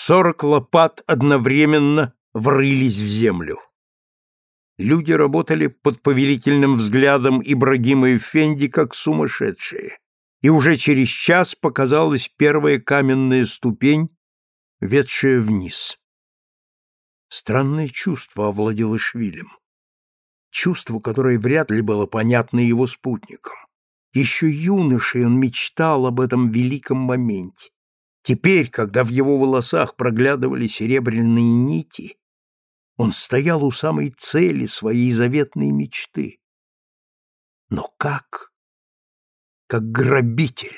Сорок лопат одновременно врылись в землю. Люди работали под повелительным взглядом Ибрагима Эфенди как сумасшедшие, и уже через час показалась первая каменная ступень, ведшая вниз. Странное чувство овладело Швилем. Чувство, которое вряд ли было понятно его спутникам. Еще юношей он мечтал об этом великом моменте. Теперь, когда в его волосах проглядывали серебряные нити, он стоял у самой цели своей заветной мечты. Но как? Как грабитель,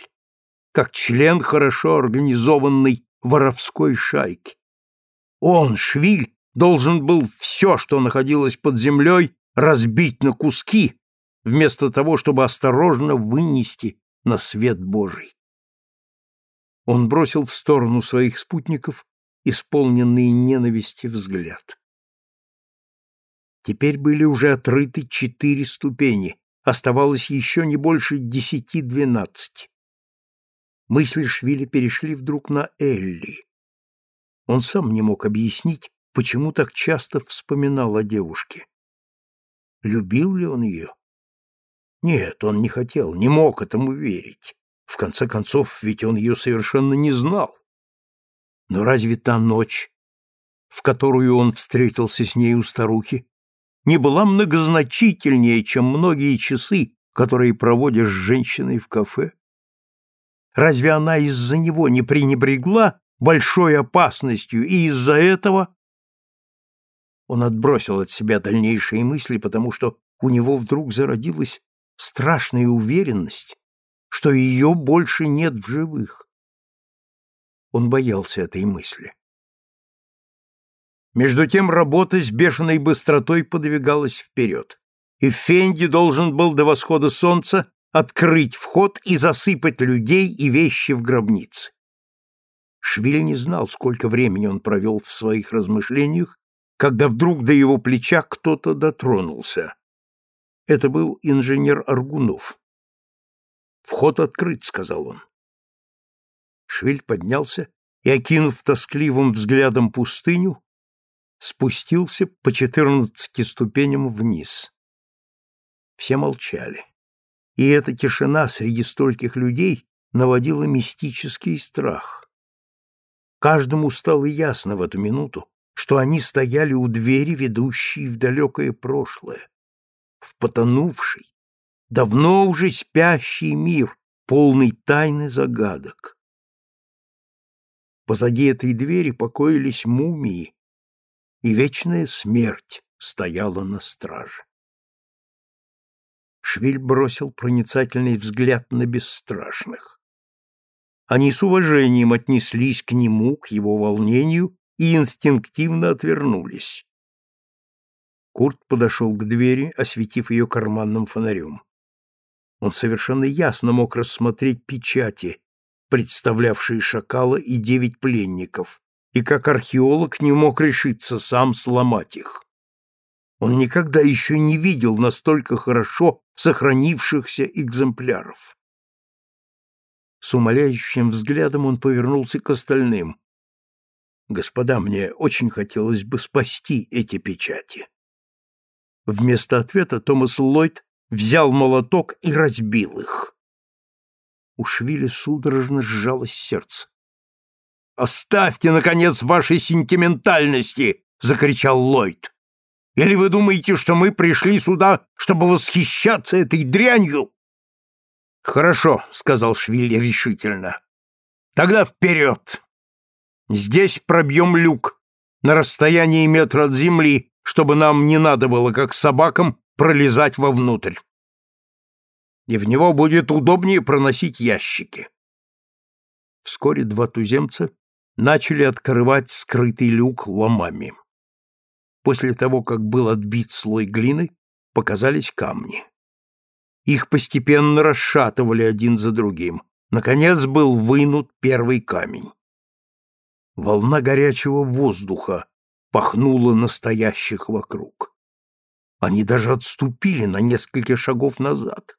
как член хорошо организованной воровской шайки. Он, Швиль, должен был все, что находилось под землей, разбить на куски, вместо того, чтобы осторожно вынести на свет Божий. Он бросил в сторону своих спутников исполненный ненависти взгляд. Теперь были уже отрыты четыре ступени, оставалось еще не больше десяти-двенадцати. Мысли Швили перешли вдруг на Элли. Он сам не мог объяснить, почему так часто вспоминал о девушке. Любил ли он ее? Нет, он не хотел, не мог этому верить. В конце концов, ведь он ее совершенно не знал. Но разве та ночь, в которую он встретился с ней у старухи, не была многозначительнее, чем многие часы, которые проводишь с женщиной в кафе? Разве она из-за него не пренебрегла большой опасностью и из-за этого он отбросил от себя дальнейшие мысли, потому что у него вдруг зародилась страшная уверенность, что ее больше нет в живых. Он боялся этой мысли. Между тем работа с бешеной быстротой подвигалась вперед, и Фенди должен был до восхода солнца открыть вход и засыпать людей и вещи в гробницы. Швиль не знал, сколько времени он провел в своих размышлениях, когда вдруг до его плеча кто-то дотронулся. Это был инженер Аргунов. «Вход открыт», — сказал он. Швиль поднялся и, окинув тоскливым взглядом пустыню, спустился по четырнадцати ступеням вниз. Все молчали. И эта тишина среди стольких людей наводила мистический страх. Каждому стало ясно в эту минуту, что они стояли у двери, ведущей в далекое прошлое, в потонувший, давно уже спящий мир, полный тайны загадок. Позади этой двери покоились мумии, и вечная смерть стояла на страже. Швиль бросил проницательный взгляд на бесстрашных. Они с уважением отнеслись к нему, к его волнению и инстинктивно отвернулись. Курт подошел к двери, осветив ее карманным фонарем. Он совершенно ясно мог рассмотреть печати, представлявшие шакала и девять пленников, и как археолог не мог решиться сам сломать их. Он никогда еще не видел настолько хорошо сохранившихся экземпляров. С умоляющим взглядом он повернулся к остальным. Господа, мне очень хотелось бы спасти эти печати. Вместо ответа Томас Ллойд взял молоток и разбил их. У Швили судорожно сжалось сердце. «Оставьте, наконец, ваши сентиментальности!» — закричал Ллойд. «Или вы думаете, что мы пришли сюда, чтобы восхищаться этой дрянью?» «Хорошо», — сказал Швилли решительно. «Тогда вперед! Здесь пробьем люк на расстоянии метра от земли, чтобы нам не надо было, как собакам, пролезать вовнутрь. И в него будет удобнее проносить ящики. Вскоре два туземца начали открывать скрытый люк ломами. После того, как был отбит слой глины, показались камни. Их постепенно расшатывали один за другим. Наконец был вынут первый камень. Волна горячего воздуха пахнула настоящих вокруг. Они даже отступили на несколько шагов назад.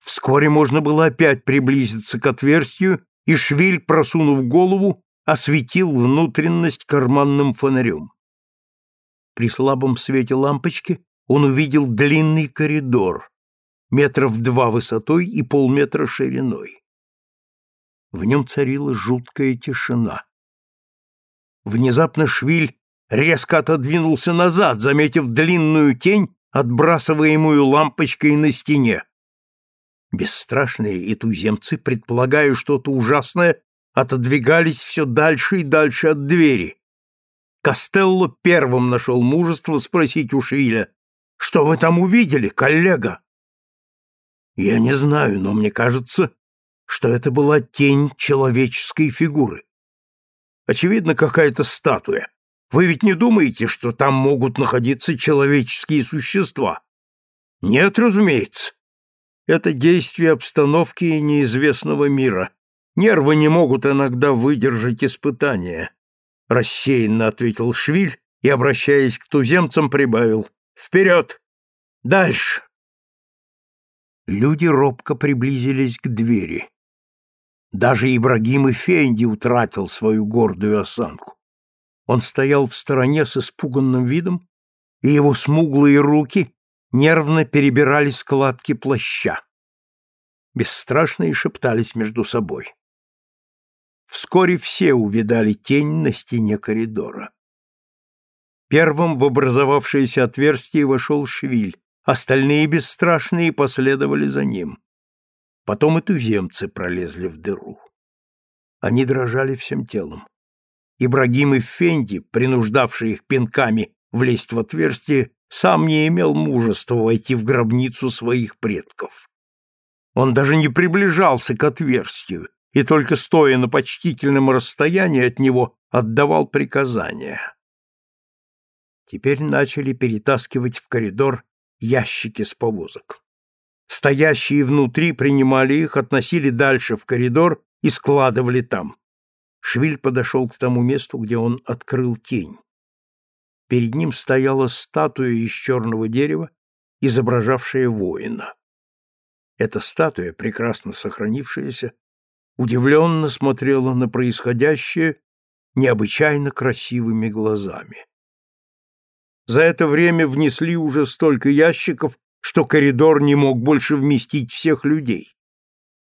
Вскоре можно было опять приблизиться к отверстию, и Швиль, просунув голову, осветил внутренность карманным фонарем. При слабом свете лампочки он увидел длинный коридор, метров два высотой и полметра шириной. В нем царила жуткая тишина. Внезапно Швиль резко отодвинулся назад, заметив длинную тень, отбрасываемую лампочкой на стене. Бесстрашные и туземцы, предполагая что-то ужасное, отодвигались все дальше и дальше от двери. Костелло первым нашел мужество спросить у Швиля, «Что вы там увидели, коллега?» «Я не знаю, но мне кажется, что это была тень человеческой фигуры. Очевидно, какая-то статуя. Вы ведь не думаете, что там могут находиться человеческие существа? Нет, разумеется. Это действие обстановки и неизвестного мира. Нервы не могут иногда выдержать испытания. Рассеянно ответил Швиль и, обращаясь к туземцам, прибавил. Вперед! Дальше! Люди робко приблизились к двери. Даже Ибрагим Эфенди утратил свою гордую осанку. Он стоял в стороне с испуганным видом, и его смуглые руки нервно перебирали складки плаща. Бесстрашные шептались между собой. Вскоре все увидали тень на стене коридора. Первым в образовавшееся отверстие вошел Швиль, остальные бесстрашные последовали за ним. Потом и туземцы пролезли в дыру. Они дрожали всем телом. Ибрагим и Фенди, принуждавший их пинками влезть в отверстие, сам не имел мужества войти в гробницу своих предков. Он даже не приближался к отверстию и только стоя на почтительном расстоянии от него отдавал приказания. Теперь начали перетаскивать в коридор ящики с повозок. Стоящие внутри принимали их, относили дальше в коридор и складывали там. Швиль подошел к тому месту, где он открыл тень. Перед ним стояла статуя из черного дерева, изображавшая воина. Эта статуя, прекрасно сохранившаяся, удивленно смотрела на происходящее необычайно красивыми глазами. За это время внесли уже столько ящиков, что коридор не мог больше вместить всех людей.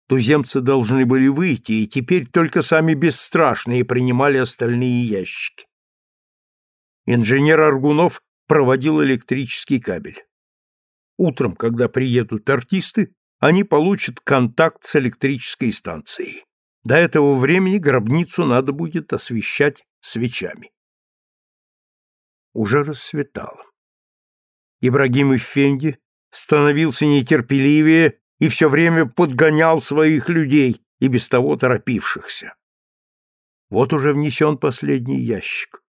Туземцы должны были выйти, и теперь только сами бесстрашные принимали остальные ящики. Инженер Аргунов проводил электрический кабель. Утром, когда приедут артисты, они получат контакт с электрической станцией. До этого времени гробницу надо будет освещать свечами. Уже рассветало. Ибрагим Эфенди становился нетерпеливее и все время подгонял своих людей, и без того торопившихся. Вот уже внесен последний ящик.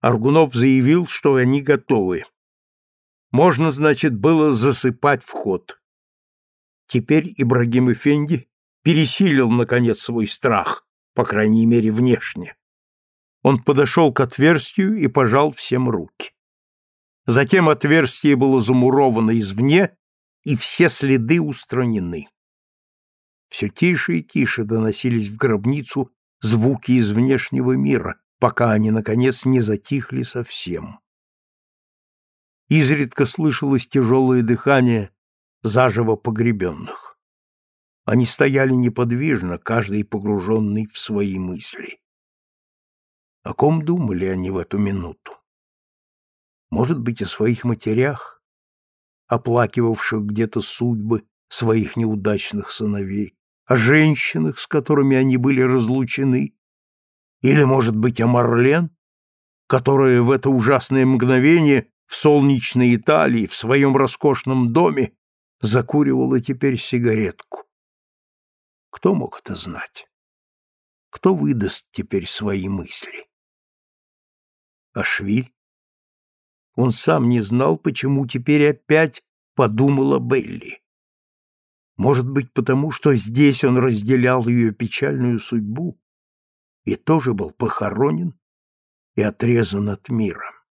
Аргунов заявил, что они готовы. Можно, значит, было засыпать вход. Теперь Ибрагим Эфенди пересилил, наконец, свой страх, по крайней мере, внешне. Он подошел к отверстию и пожал всем руки. Затем отверстие было замуровано извне, и все следы устранены. Все тише и тише доносились в гробницу звуки из внешнего мира, пока они, наконец, не затихли совсем. Изредка слышалось тяжелое дыхание заживо погребенных. Они стояли неподвижно, каждый погруженный в свои мысли. О ком думали они в эту минуту? может быть, о своих матерях, оплакивавших где-то судьбы своих неудачных сыновей, о женщинах, с которыми они были разлучены, или, может быть, о Марлен, которая в это ужасное мгновение в солнечной Италии, в своем роскошном доме, закуривала теперь сигаретку. Кто мог это знать? Кто выдаст теперь свои мысли? А Швиль? Он сам не знал, почему теперь опять подумала Белли. Может быть, потому что здесь он разделял ее печальную судьбу и тоже был похоронен и отрезан от мира.